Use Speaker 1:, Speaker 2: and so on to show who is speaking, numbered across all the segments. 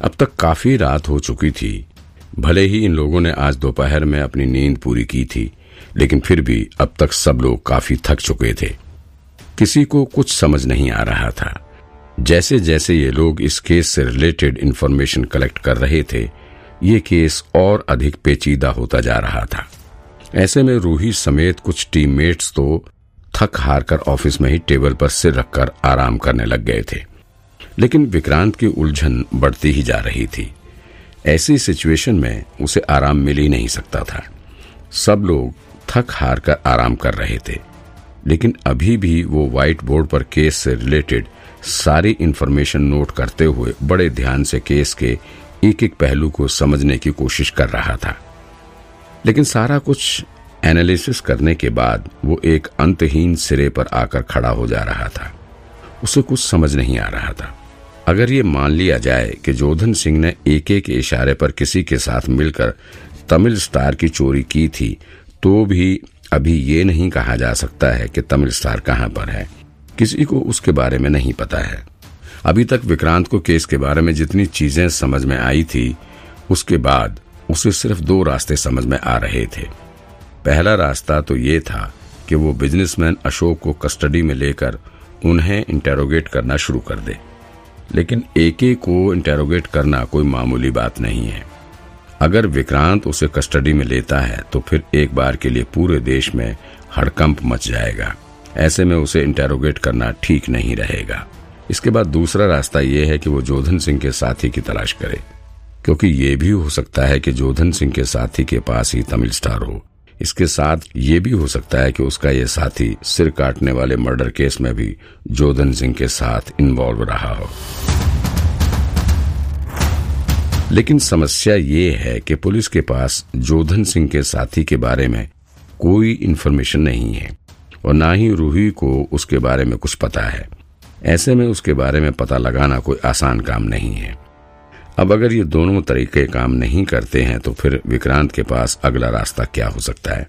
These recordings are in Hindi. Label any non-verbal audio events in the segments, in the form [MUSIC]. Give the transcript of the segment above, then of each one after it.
Speaker 1: अब तक काफ़ी रात हो चुकी थी। भले ही इन लोगों ने आज दोपहर में अपनी नींद पूरी की थी, लेकिन फिर भी अब तक सब लोग काफ़ी थक चुके थे। किसी को कुछ समझ नहीं आ रहा था। जैसे जैसे ये लोग इस केस से रिलेटेड इंफॉर्मेशन कलेक्ट कर रहे थे, ये केस और अधिक पेचीदा होता जा रहा था। ऐसे में रूही समेत कुछ टीममेट्स तो थक हार कर ऑफ़िस में ही टेबल पर सिर रखकर आराम करने लग गए थे। लेकिन विक्रांत की उलझन बढ़ती ही जा रही थी। ऐसी सिचुएशन में उसे आराम मिल ही नहीं सकता था। सब लोग थक हार कर आराम कर रहे थे। लेकिन अभी भी वो व्हाइट बोर्ड पर केस से रिलेटेड सारी इन्फॉर्मेशन नोट करते हुए बड़े ध्यान से केस के एक एक पहलू को समझने की कोशिश कर रहा था। लेकिन सारा कुछ एनालिसिस करने के बाद वो एक अंतहीन सिरे पर आकर खड़ा हो जा रहा था। उसे कुछ समझ नहीं आ रहा था। अगर ये मान लिया जाए कि जोधन सिंह ने एक एक इशारे पर किसी के साथ मिलकर तमिल स्टार की चोरी की थी तो भी अभी ये नहीं कहा जा सकता है कि तमिल स्टार कहाँ पर है। किसी को उसके बारे में नहीं पता है। अभी तक विक्रांत को केस के बारे में जितनी चीज़ें समझ में आई थी, उसके बाद उसे सिर्फ़ दो रास्ते समझ में आ रहे थे। पहला रास्ता तो ये था कि वो बिजनेसमैन अशोक को कस्टडी में लेकर उन्हें इंटेरोगेट करना शुरू कर दे। लेकिन एके को इंटेरोगेट करना कोई मामूली बात नहीं है। अगर विक्रांत उसे कस्टडी में लेता है तो फिर एक बार के लिए पूरे देश में हड़कंप मच जाएगा। ऐसे में उसे इंटेरोगेट करना ठीक नहीं रहेगा। इसके बाद दूसरा रास्ता यह है कि वो जोधन सिंह के साथी की तलाश करे। क्योंकि ये भी हो सकता है कि जोधन सिंह के साथी के पास ही तमिल स्टार हो। इसके साथ ये भी हो सकता है कि उसका ये साथी सिर काटने वाले मर्डर केस में भी जोधन सिंह के साथ इन्वॉल्व रहा हो। लेकिन समस्या ये है कि पुलिस के पास जोधन सिंह के साथी के बारे में कोई इन्फॉर्मेशन नहीं है और ना ही रूही को उसके बारे में कुछ पता है। ऐसे में उसके बारे में पता लगाना कोई आसान काम नहीं है। अब अगर ये दोनों तरीके काम नहीं करते हैं तो फिर विक्रांत के पास अगला रास्ता क्या हो सकता है?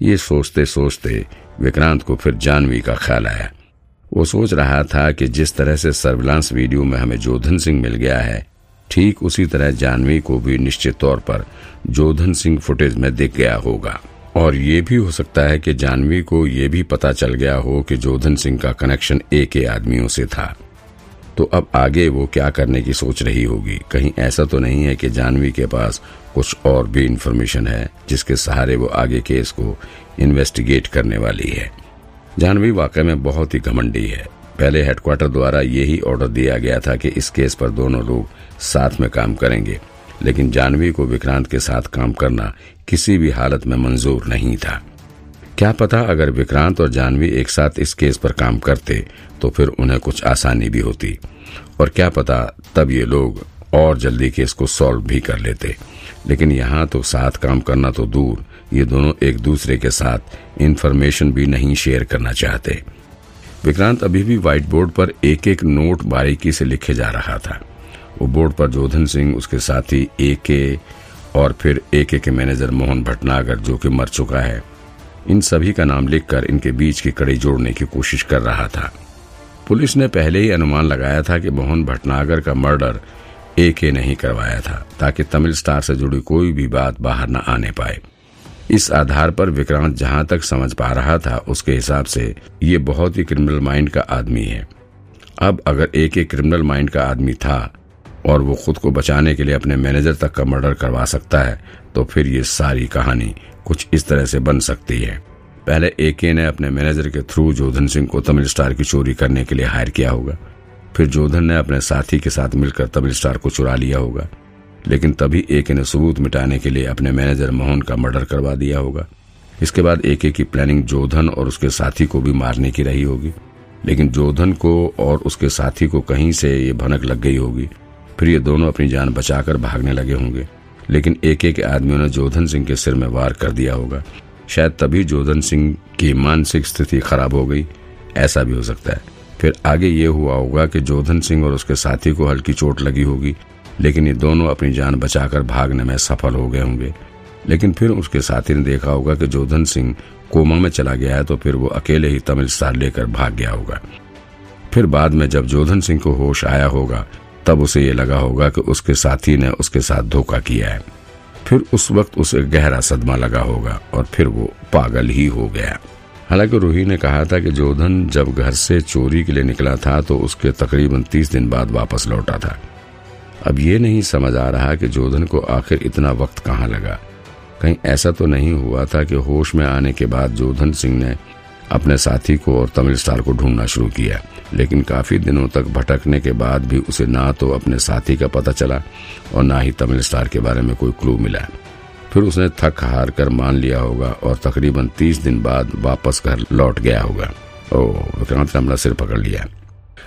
Speaker 1: ये सोचते सोचते विक्रांत को फिर जानवी का ख्याल आया। वो सोच रहा था कि जिस तरह से सर्विलांस वीडियो में हमें जोधन सिंह मिल गया है, ठीक उसी तरह जानवी को भी निश्चित तौर पर जोधन सिंह फुटेज में दिख गया होगा। और ये भी हो सकता है कि जानवी को ये भी पता चल गया हो कि जोधन सिंह का कनेक्शन एक के आदमियों से था। तो अब आगे वो क्या करने की सोच रही होगी? कहीं ऐसा तो नहीं है कि जानवी के पास कुछ और भी इंफॉर्मेशन है, जिसके सहारे वो आगे केस को इन्वेस्टिगेट करने वाली है। जानवी वाकई में बहुत ही घमंडी है। पहले हेडक्वार्टर द्वारा यही ऑर्डर दिया गया था कि इस केस पर दोनों लोग साथ में काम करेंगे। लेकिन जानवी को विक्रांत के साथ काम करना किसी भी हालत में मंजूर नहीं था। क्या पता अगर विक्रांत और जानवी एक साथ इस केस पर काम करते तो फिर उन्हें कुछ आसानी भी होती। और क्या पता तब ये लोग और जल्दी केस को सॉल्व भी कर लेते। लेकिन यहाँ तो साथ काम करना तो दूर, ये दोनों एक दूसरे के साथ इंफॉर्मेशन भी नहीं शेयर करना चाहते। विक्रांत अभी भी व्हाइट बोर्ड पर एक एक नोट बारीकी से लिखे जा रहा था। वो बोर्ड पर जोधन सिंह, उसके साथी ए के और फिर ए के मैनेजर मोहन भटनागर, जो कि मर चुका है इन सभी का नाम लिखकर इनके बीच की कड़ी जोड़ने की कोशिश कर रहा था। पुलिस ने पहले ही अनुमान लगाया था कि मोहन भटनागर का मर्डर ए के नहीं करवाया था, ताकि तमिल स्टार से जुड़ी कोई भी बात बाहर न आने पाए। इस आधार पर विक्रांत जहाँ तक समझ पा रहा था, उसके हिसाब से ये बहुत ही क्रिमिनल माइंड का आदमी है। अब अगर एक एक क्रिमिनल माइंड का आदमी था और वो खुद को बचाने के लिए अपने मैनेजर तक का मर्डर करवा सकता है तो फिर ये सारी कहानी कुछ इस तरह से बन सकती है। पहले एके ने अपने मैनेजर के थ्रू जोधन सिंह को तमिल स्टार की चोरी करने के लिए हायर किया होगा। फिर जोधन ने अपने साथी के साथ मिलकर तमिल स्टार को चुरा लिया होगा। लेकिन तभी एके ने सबूत मिटाने के लिए अपने मैनेजर मोहन का मर्डर करवा दिया होगा। इसके बाद एके की प्लानिंग जोधन और उसके साथी को भी मारने की रही होगी। लेकिन जोधन को और उसके साथी को कहीं से ये भनक लग गई होगी। फिर ये दोनों अपनी जान बचाकर भागने लगे होंगे। लेकिन एक एक आदमियों ने जोधन सिंह के सिर में वार कर दिया होगा। शायद तभी जोधन सिंह की मानसिक स्थिति खराब हो गई। ऐसा भी हो सकता है। फिर आगे ये हुआ होगा कि जोधन सिंह और उसके साथी को हल्की चोट लगी होगी, लेकिन ये दोनों अपनी जान बचाकर भागने में सफल हो गए होंगे। लेकिन फिर उसके साथी ने देखा होगा कि जोधन सिंह कोमा में चला गया है तो फिर वो अकेले ही तमिल स्टार लेकर भाग गया होगा। फिर बाद में जब जोधन सिंह को होश आया होगा तब उसे ये लगा होगा कि उसके साथी ने उसके साथ धोखा किया है। फिर उस वक्त उसे गहरा सदमा लगा होगा और फिर वो पागल ही हो गया। हालाँकि रूही ने कहा था कि जोधन जब घर से चोरी के लिए निकला था तो उसके तकरीबन तीस दिन बाद वापस लौटा था। अब ये नहीं समझ आ रहा कि जोधन को आखिर इतना वक्त कहाँ लगा। कहीं ऐसा तो नहीं हुआ था कि होश में आने के बाद जोधन सिंह ने अपने साथी को और तमिल स्टार को ढूंढना शुरू किया। लेकिन काफ़ी दिनों तक भटकने के बाद भी उसे ना तो अपने साथी का पता चला और ना ही तमिल स्टार के बारे में कोई क्लू मिला। फिर उसने थक हार कर मान लिया होगा और तकरीबन तीस दिन बाद वापस घर लौट गया होगा। ओ, विक्रांत ने अपना सिर पकड़ लिया।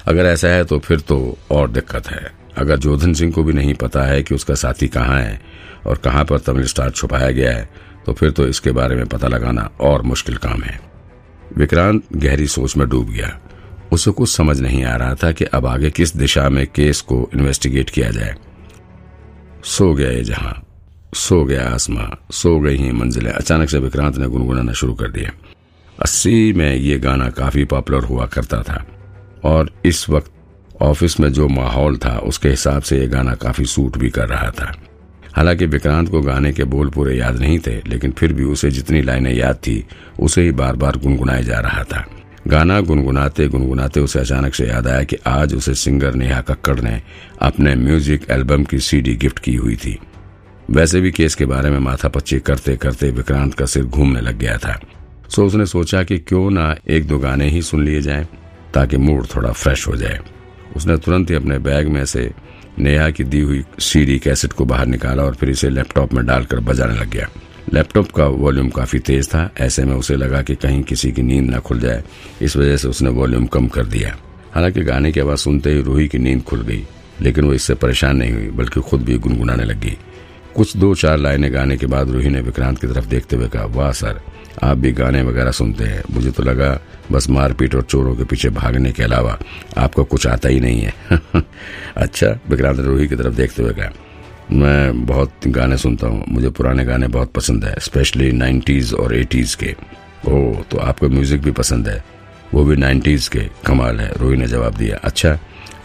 Speaker 1: अगर ऐसा है तो फिर तो और दिक्कत है। अगर जोधन सिंह को भी नहीं पता है कि उसका साथी कहाँ है और कहाँ पर तमिल स्टार छुपाया गया है तो फिर तो इसके बारे में पता लगाना और मुश्किल काम है। विक्रांत गहरी सोच में डूब गया। उसे कुछ समझ नहीं आ रहा था कि अब आगे किस दिशा में केस को इन्वेस्टिगेट किया जाए। सो गया ये जहाँ, सो गया आसमां, सो गई ही मंजिलें। अचानक से विक्रांत ने गुनगुनाना शुरू कर दिया। अस्सी में ये गाना काफ़ी पॉपुलर हुआ करता था। और इस वक्त ऑफ़िस में जो माहौल था, उसके हिसाब से ये गाना काफ़ी सूट भी कर रहा था। हालाँकि विक्रांत को गाने के बोल पूरे याद नहीं थे, लेकिन फिर भी उसे जितनी लाइनें याद थी, उसे ही बार बार गुनगुनाया जा रहा था। गाना गुनगुनाते गुनगुनाते उसे अचानक से याद आया कि आज उसे सिंगर नेहा कक्कड़ ने अपने म्यूज़िक एल्बम की सीडी गिफ्ट की हुई थी। वैसे भी केस के बारे में माथा पच्ची करते करते विक्रांत का सिर घूमने लग गया था। सो उसने सोचा कि क्यों ना एक दो गाने ही सुन लिए जाएँ, ताकि मूड थोड़ा फ्रेश हो जाए। उसने तुरंत ही अपने बैग में से नेहा की दी हुई सीडी कैसेट को बाहर निकाला और फिर इसे लैपटॉप में डालकर बजाने लग गया। लैपटॉप का वॉल्यूम काफ़ी तेज था, ऐसे में उसे लगा कि कहीं किसी की नींद न खुल जाए, इस वजह से उसने वॉल्यूम कम कर दिया। हालाँकि गाने की आवाज़ सुनते ही रूही की नींद खुल गई, लेकिन वो इससे परेशान नहीं हुई, बल्कि खुद भी गुनगुनाने लगी कुछ दो चार लाइनें गाने के बाद रूही ने विक्रांत की तरफ़ देखते हुए कहा, वाह सर, आप भी गाने वगैरह सुनते हैं। मुझे तो लगा बस मारपीट और चोरों के पीछे भागने के अलावा आपको कुछ आता ही नहीं है। [LAUGHS] अच्छा विक्रांत ने रूही की तरफ़ देखते हुए कहा, मैं बहुत गाने सुनता हूँ। मुझे पुराने गाने बहुत पसंद है, स्पेशली नाइन्टीज और एटीज के। ओह तो आपको म्यूज़िक भी पसंद है? वो भी नाइन्टीज के। कमाल है, रोही ने जवाब दिया। अच्छा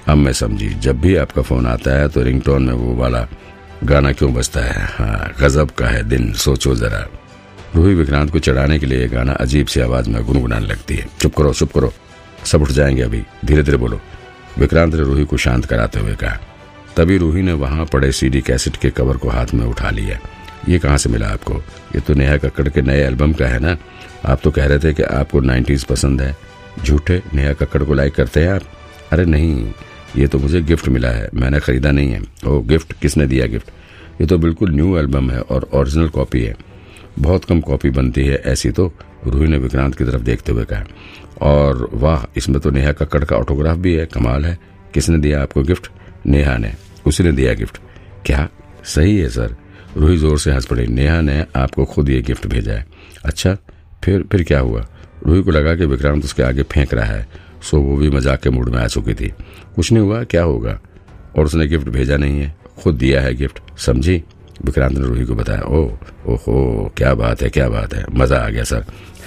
Speaker 1: अब मैं समझी। जब भी आपका फ़ोन आता है तो रिंगटोन में वो वाला गाना क्यों बजता है? हाँ गजब का है दिन, सोचो जरा। रूही विक्रांत को चढ़ाने के लिए गाना अजीब सी आवाज़ में गुनगुनाने लगती है। चुप करो चुप करो। सब उठ जाएँगे अभी। धीरे धीरे बोलो। विक्रांत ने रूही को शांत कराते हुए कहा। तभी रूही ने वहाँ पड़े सीडी कैसेट के कवर को हाथ में उठा लिया। ये कहाँ से मिला आपको? ये तो नेहा कक्कड़ के नए एल्बम का है ना? आप तो कह रहे थे कि आपको नाइन्टीज पसंद है। झूठे नेहा कक्कड़ को लाइक करते हैं आप? अरे नहीं। ये तो मुझे गिफ्ट मिला है, मैंने खरीदा नहीं है। ओ गिफ्ट? किसने दिया गिफ्ट? ये तो बिल्कुल न्यू एल्बम है और ओरिजिनल कॉपी है। बहुत कम कॉपी बनती है ऐसी तो रूही ने विक्रांत की तरफ़ देखते हुए कहा। और वाह, इसमें तो नेहा कक्कड़ का ऑटोग्राफ भी है, कमाल है। किसने दिया आपको गिफ्ट? नेहा ने। उसी ने दिया गिफ्ट। क्या? सही है, सर। रूही ज़ोर से हंस पड़ी। नेहा ने आपको खुद ये गिफ्ट भेजा है। अच्छा फिर फिर क्या हुआ? रूही को लगा कि विक्रांत उसके आगे फेंक रहा है। सो वो भी मज़ाक के मूड में आ चुकी थी। कुछ नहीं हुआ, क्या होगा? और उसने गिफ्ट भेजा नहीं है। खुद दिया है गिफ्ट। समझी? विक्रांत ने रूही को बताया, ओ, ओहो, क्या बात है, क्या बात है। मज़ा आ गया, सर.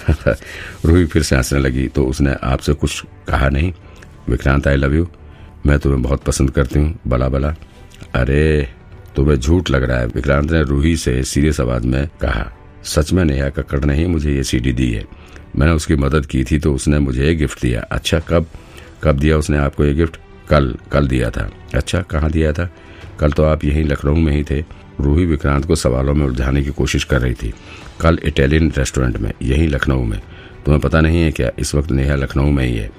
Speaker 1: [LAUGHS] रूही फिर से हंसने लगी तो उसने आपसे कुछ कहा नहीं। विक्रांत आई लव यू मैं तुम्हें बहुत पसंद करती हूँ, बला बला. अरे, तुम्हें झूठ लग रहा है, विक्रांत ने रूही से सीरियस आवाज़ में कहा। सच में नेहा कक्कड़ ने ही मुझे ये सीडी दी है। मैंने उसकी मदद की थी तो उसने मुझे ये गिफ्ट दिया। अच्छा कब? कब दिया उसने आपको ये गिफ्ट कल कल दिया था। अच्छा कहाँ दिया था? कल तो आप यहीं लखनऊ में ही थे। रूही विक्रांत को सवालों में उलझाने की कोशिश कर रही थी। कल इटालियन रेस्टोरेंट में, यहीं लखनऊ में। तुम्हें पता नहीं है क्या? इस वक्त नेहा लखनऊ में ही है।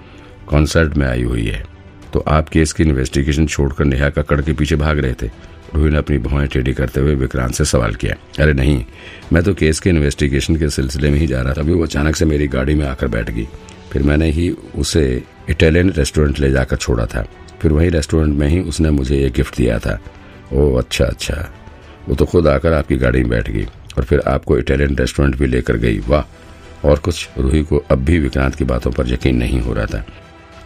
Speaker 1: कॉन्सर्ट में आई हुई है। तो आप केस की इन्वेस्टिगेशन छोड़कर नेहा कक्कड़ के पीछे भाग रहे थे। रूही ने अपनी भौएँ टेढ़ी करते हुए विक्रांत से सवाल किया, अरे नहीं, मैं तो केस के इन्वेस्टिगेशन के सिलसिले में ही जा रहा था। अभी वो अचानक से मेरी गाड़ी में आकर बैठ गई। फिर मैंने ही उसे इटालियन रेस्टोरेंट ले जाकर छोड़ा था। फिर वही रेस्टोरेंट में ही उसने मुझे ये गिफ्ट दिया था। ओह अच्छा अच्छा। वो तो खुद आकर आपकी गाड़ी में बैठ गई और फिर आपको इटालियन रेस्टोरेंट भी लेकर गई। वाह! और कुछ रूही को अब भी विक्रांत की बातों पर यकीन नहीं हो रहा था।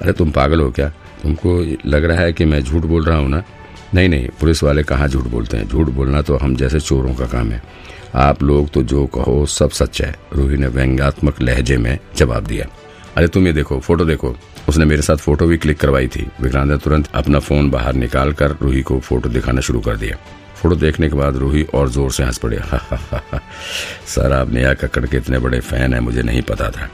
Speaker 1: अरे, तुम पागल हो क्या? तुमको लग रहा है कि मैं झूठ बोल रहा हूँ ना? नहीं नहीं, पुलिस वाले कहाँ झूठ बोलते हैं? झूठ बोलना तो हम जैसे चोरों का काम है। आप लोग तो जो कहो सब सच है। रूही ने व्यंग्यात्मक लहजे में जवाब दिया। अरे तुम ये देखो, फ़ोटो देखो। उसने मेरे साथ फ़ोटो भी क्लिक करवाई थी। विक्रांत ने तुरंत अपना फ़ोन बाहर निकाल कर रूही को फ़ोटो दिखाना शुरू कर दिया। फ़ोटो देखने के बाद रूही और ज़ोर से हंस पड़े। [LAUGHS] सर, आप नेहा कक्कड़ के इतने बड़े फ़ैन है, मुझे नहीं पता था।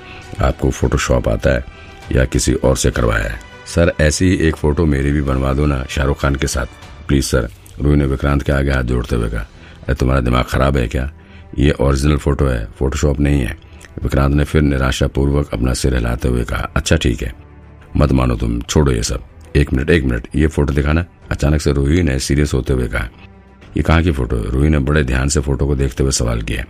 Speaker 1: आपको फोटोशॉप आता है या किसी और से करवाया है? सर, ऐसी ही एक फ़ोटो मेरी भी बनवा दो ना, शाहरुख खान के साथ। प्लीज़ सर रूही ने विक्रांत के आगे हाथ जोड़ते हुए कहा, अरे, तुम्हारा दिमाग खराब है क्या? ये ओरिजिनल फ़ोटो है फोटोशॉप नहीं है. विक्रांत ने फिर निराशा पूर्वक अपना सिर हिलाते हुए कहा अच्छा ठीक है। मत मानो तुम, छोड़ो ये सब। एक मिनट एक मिनट, ये फ़ोटो दिखाना। अचानक से रूही ने सीरियस होते हुए कहा, ये कहाँ की फ़ोटो रूही ने बड़े ध्यान से फ़ोटो को देखते हुए सवाल किया,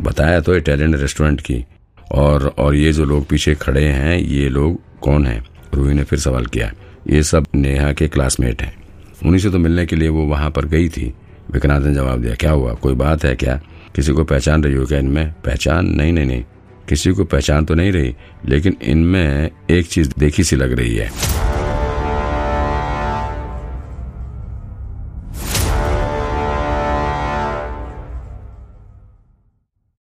Speaker 1: बताया तो इटालियन रेस्टोरेंट की। और और ये जो लोग पीछे खड़े हैं, ये लोग कौन हैं? रूही ने फिर सवाल किया, ये सब नेहा के क्लासमेट हैं। उन्हीं से तो मिलने के लिए वो वहाँ पर गई थी। विक्रांत ने जवाब दिया, क्या हुआ? कोई बात है क्या? किसी को पहचान रही हो क्या इनमें? पहचान? नहीं नहीं नहीं। किसी को पहचान तो नहीं रही, लेकिन इनमें एक चीज़ देखी सी लग रही है।